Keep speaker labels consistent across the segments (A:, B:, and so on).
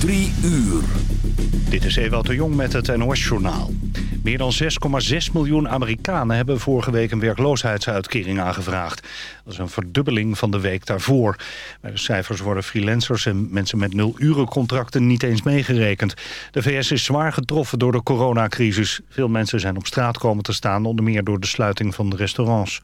A: Drie uur.
B: Dit is Ewout de Jong met het NOS-journaal. Meer dan 6,6 miljoen Amerikanen hebben vorige week een werkloosheidsuitkering aangevraagd. Dat is een verdubbeling van de week daarvoor. Bij de cijfers worden freelancers en mensen met nul-urencontracten niet eens meegerekend. De VS is zwaar getroffen door de coronacrisis. Veel mensen zijn op straat komen te staan, onder meer door de sluiting van de restaurants.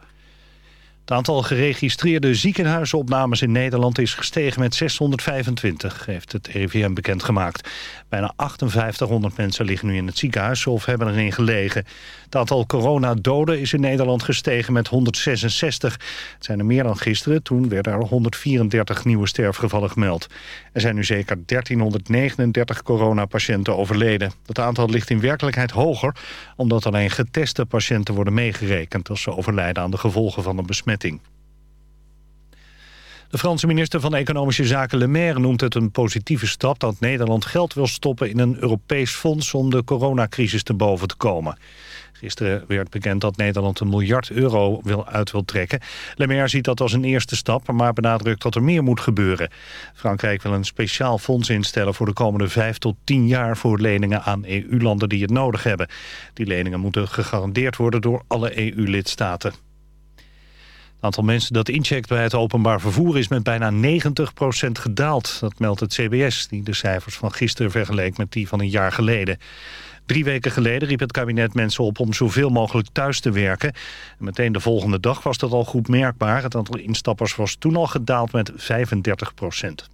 B: Het aantal geregistreerde ziekenhuisopnames in Nederland is gestegen met 625, heeft het RIVM bekendgemaakt. Bijna 5800 mensen liggen nu in het ziekenhuis of hebben erin gelegen. Het aantal coronadoden is in Nederland gestegen met 166. Het zijn er meer dan gisteren, toen werden er 134 nieuwe sterfgevallen gemeld. Er zijn nu zeker 1339 coronapatiënten overleden. Het aantal ligt in werkelijkheid hoger, omdat alleen geteste patiënten worden meegerekend als ze overlijden aan de gevolgen van een besmetting. De Franse minister van Economische Zaken Le Maire noemt het een positieve stap dat Nederland geld wil stoppen in een Europees fonds om de coronacrisis te boven te komen. Gisteren werd bekend dat Nederland een miljard euro wil uit wil trekken. Le Maire ziet dat als een eerste stap, maar benadrukt dat er meer moet gebeuren. Frankrijk wil een speciaal fonds instellen voor de komende vijf tot tien jaar voor leningen aan EU-landen die het nodig hebben. Die leningen moeten gegarandeerd worden door alle EU-lidstaten. Het aantal mensen dat incheckt bij het openbaar vervoer is met bijna 90% gedaald. Dat meldt het CBS, die de cijfers van gisteren vergeleek met die van een jaar geleden. Drie weken geleden riep het kabinet mensen op om zoveel mogelijk thuis te werken. En meteen de volgende dag was dat al goed merkbaar. Het aantal instappers was toen al gedaald met 35 procent.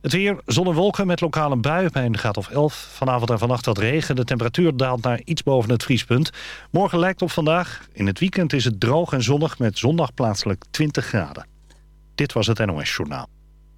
B: Het weer, zon en wolken met lokale bui bij een graad of 11. Vanavond en vannacht wat regen. De temperatuur daalt naar iets boven het vriespunt. Morgen lijkt op vandaag. In het weekend is het droog en zonnig met zondag plaatselijk 20 graden. Dit was het NOS Journaal.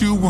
C: you want.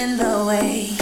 D: in the
E: way.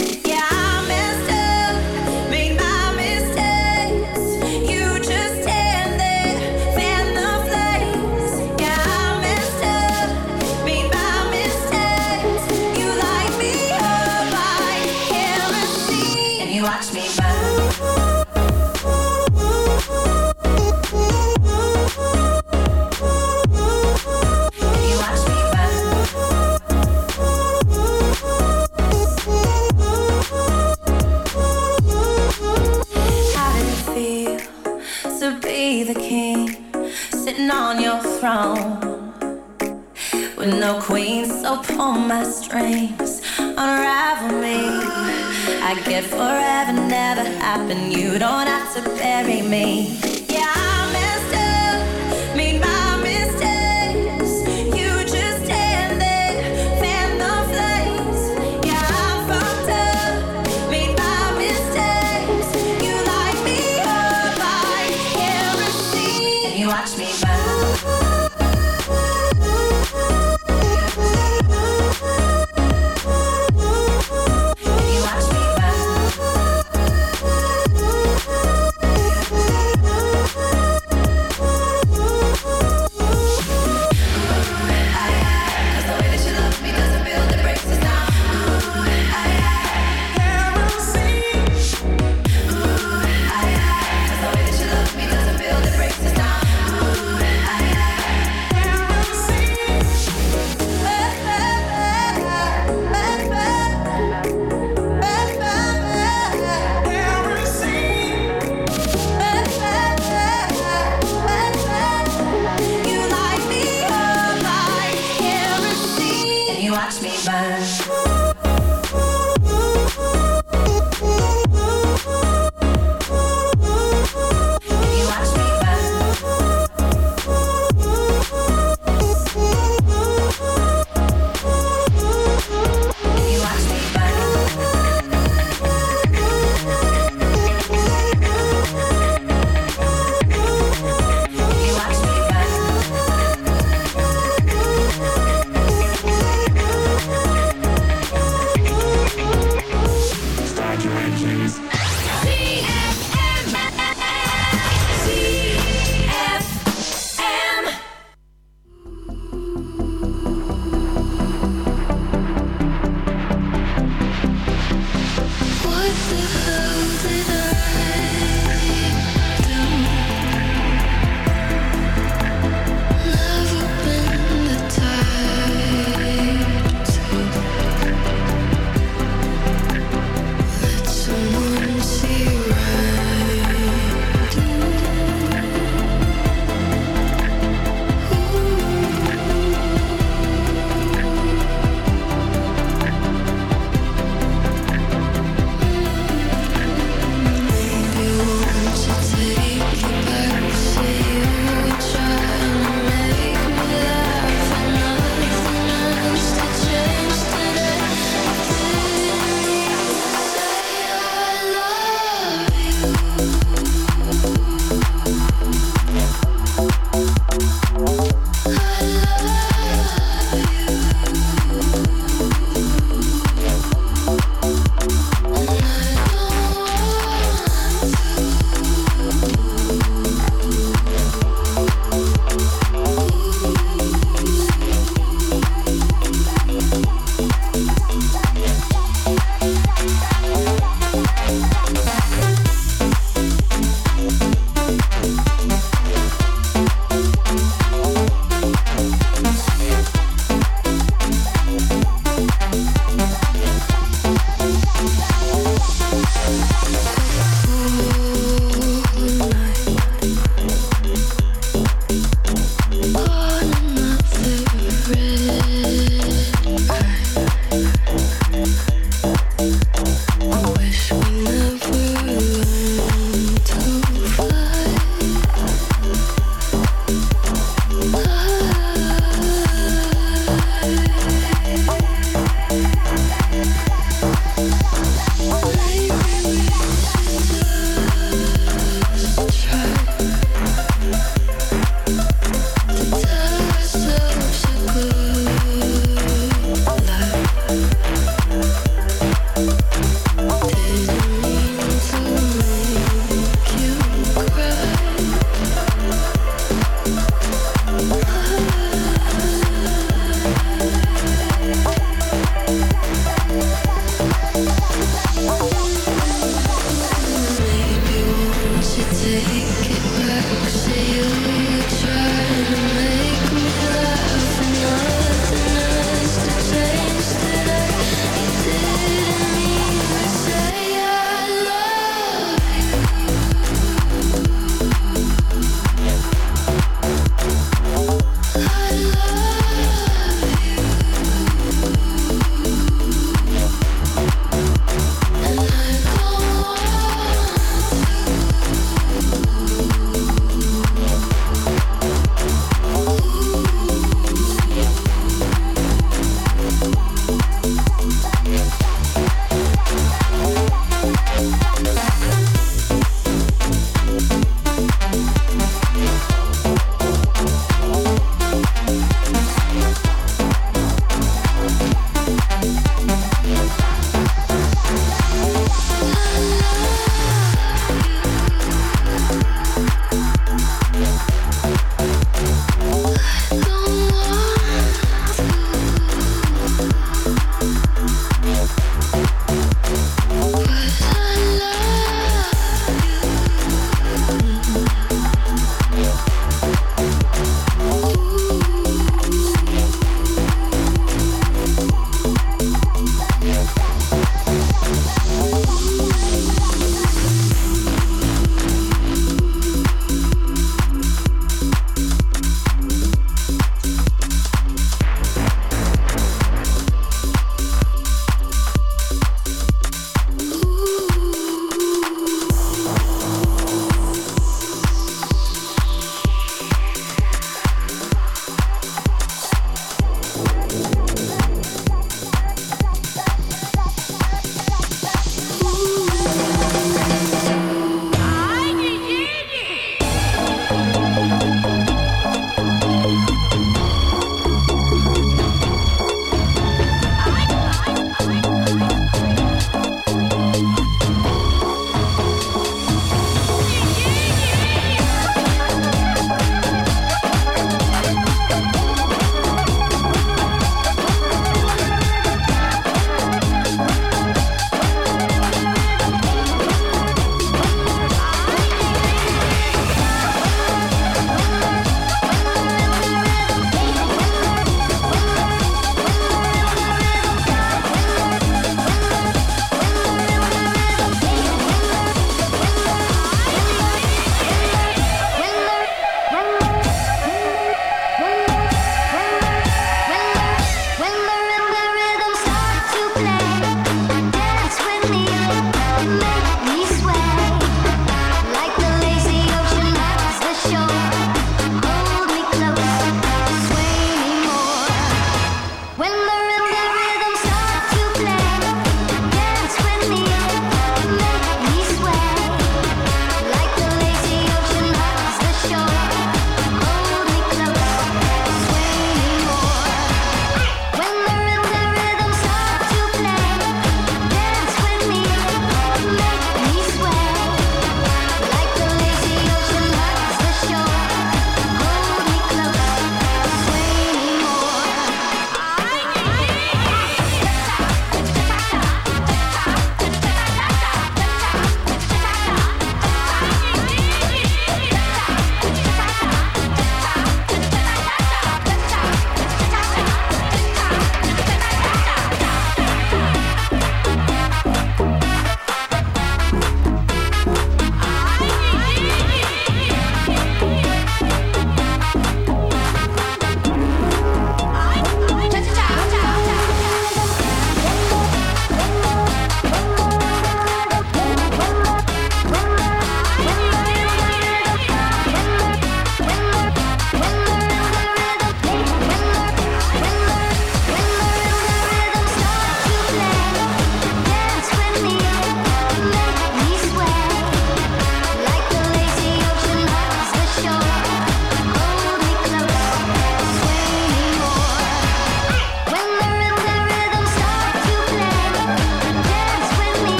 E: happen, you don't have to bury me.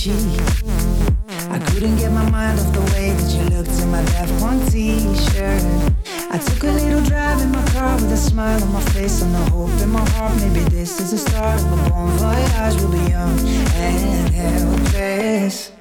F: cheek. I couldn't get my mind off the way that you looked in my left one t-shirt. I took a little drive in my car with a smile on my face and a hope in my heart. Maybe this is the start of a bon voyage. We'll be young and helpless.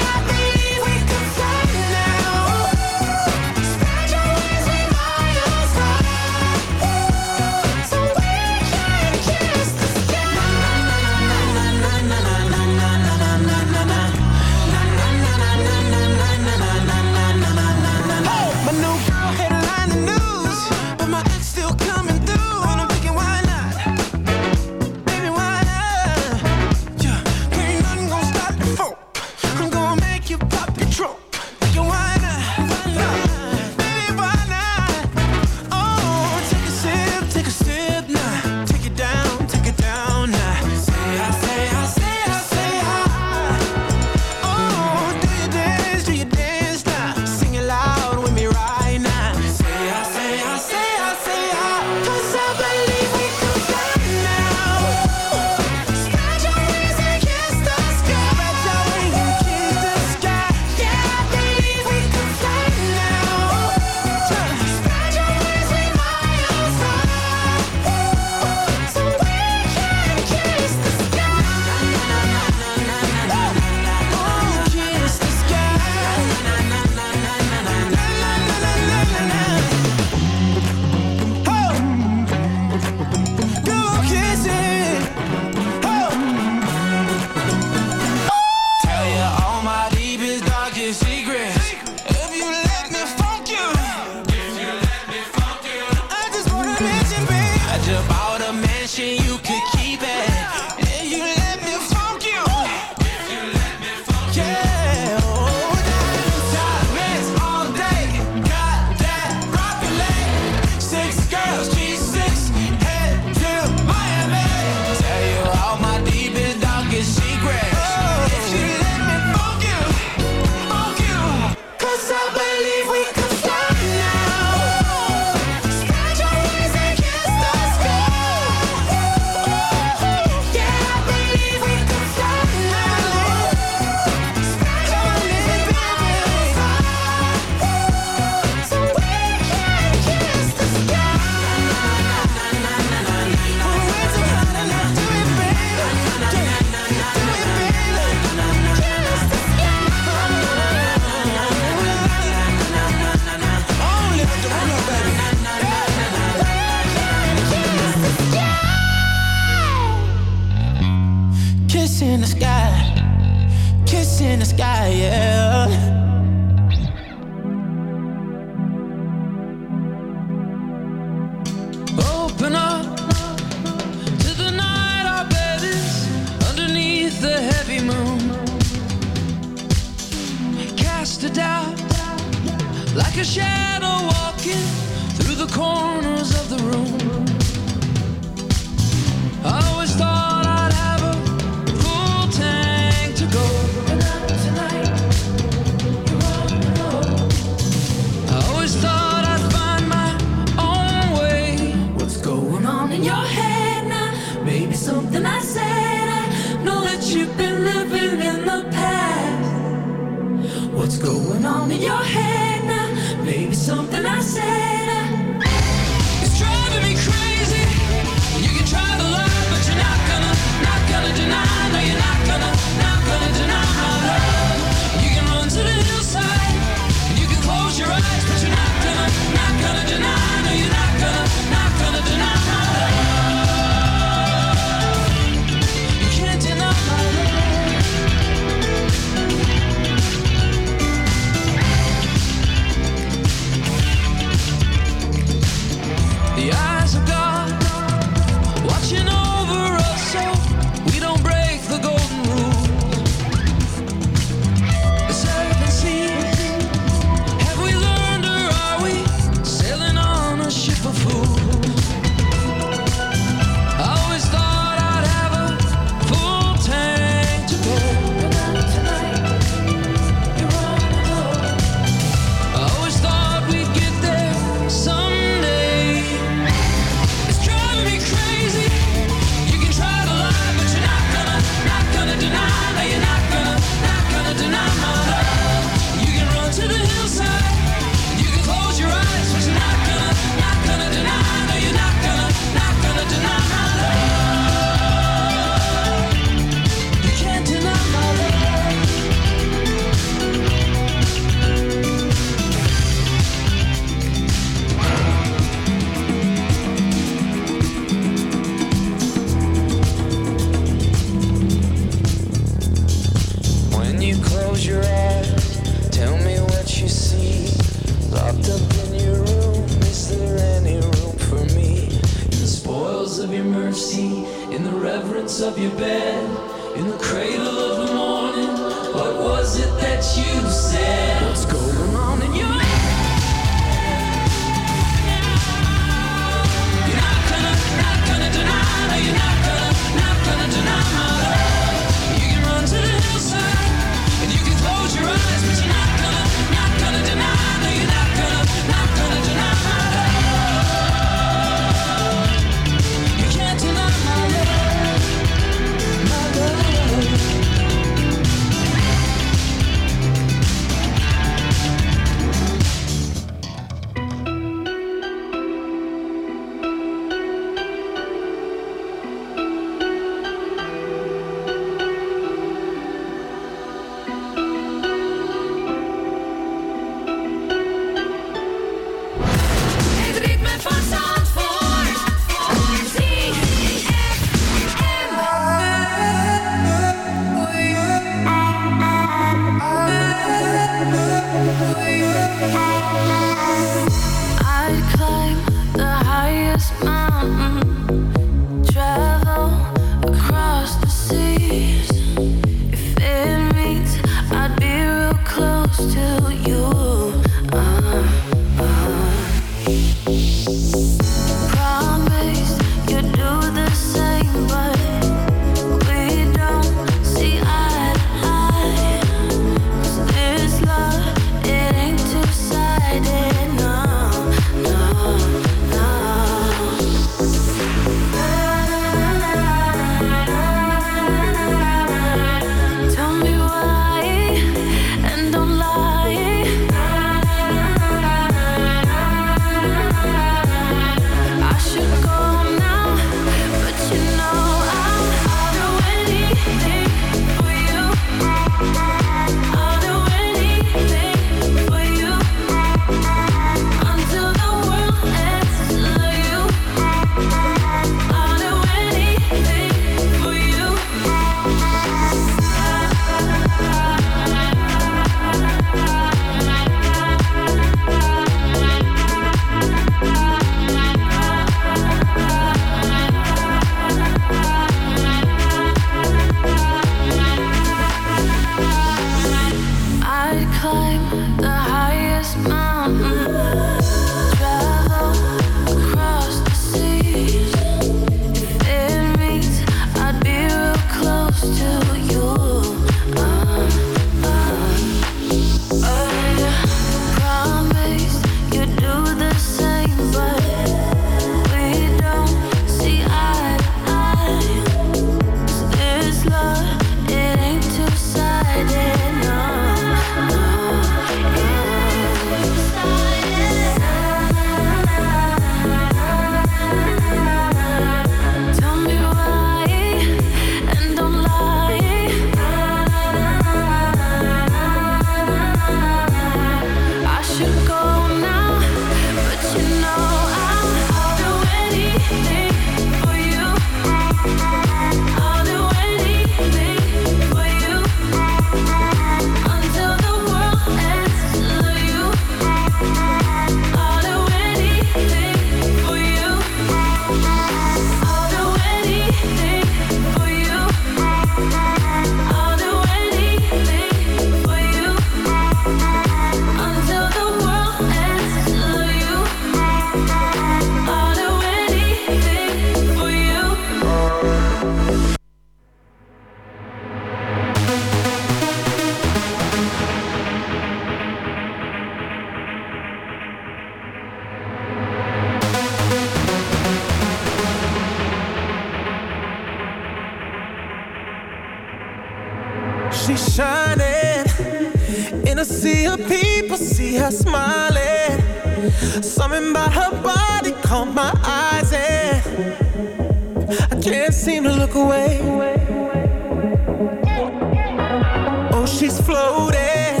G: She's floating,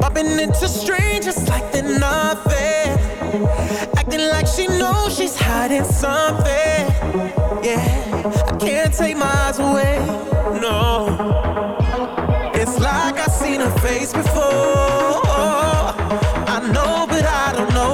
G: bumping into strangers like they're nothing, acting like she knows she's hiding something. Yeah, I can't take my eyes away. No, it's like I've seen her face before. I know, but I don't know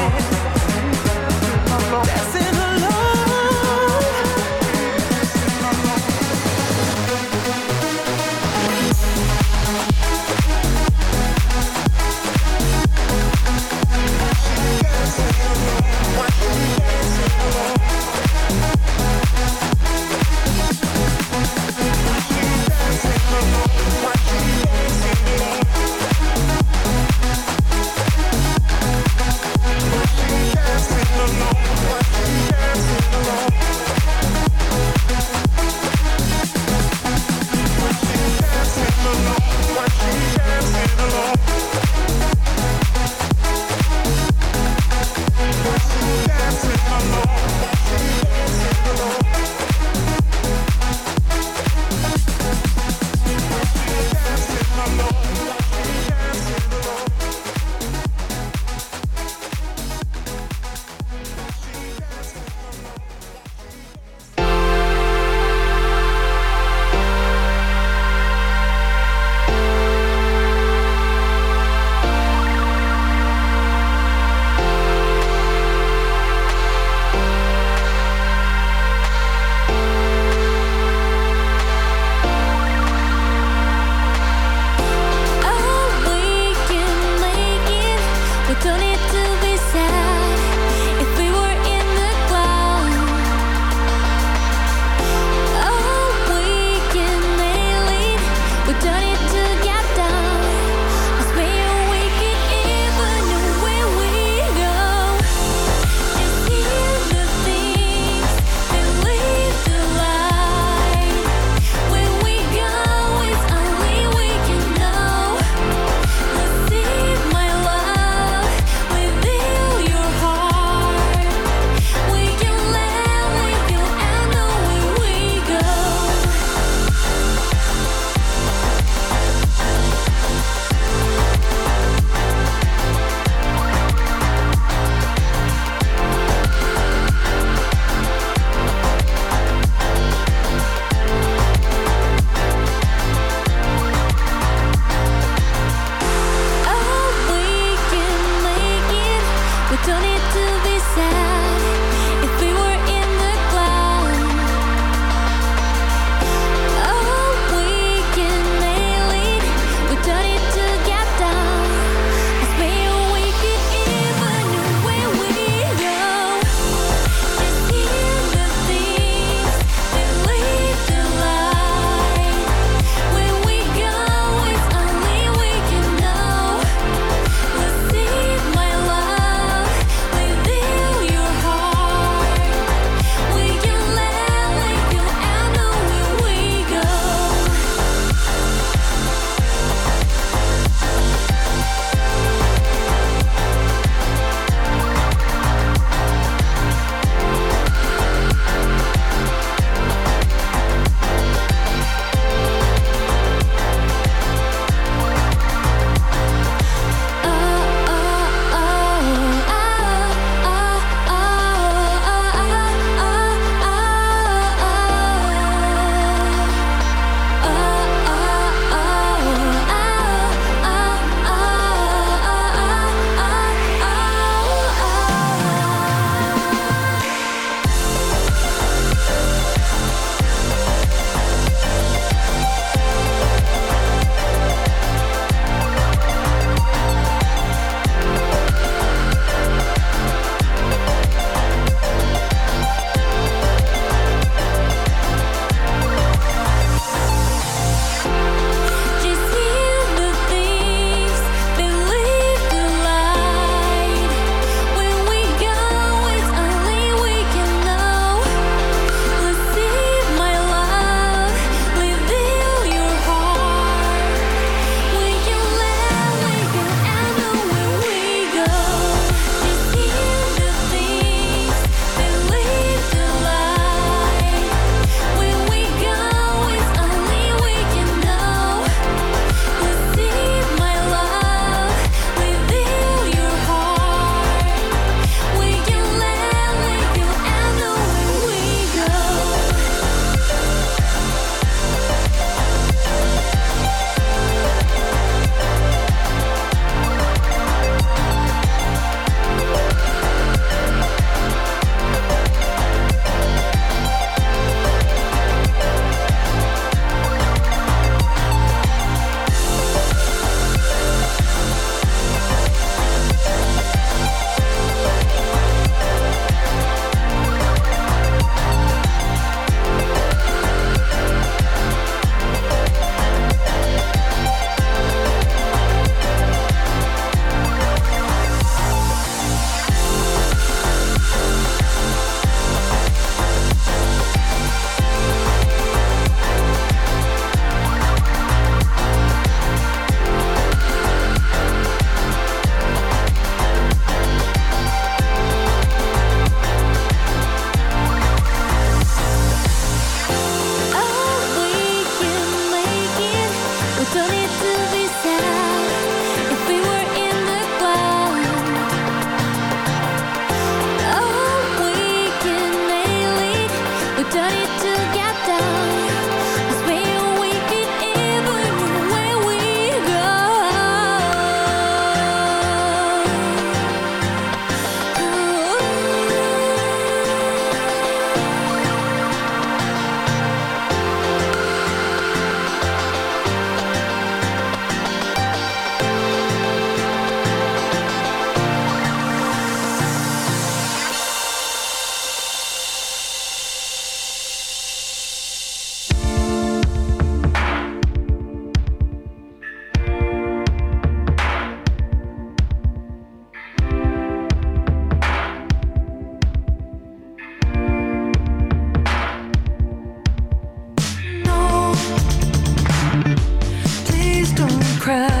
A: cry.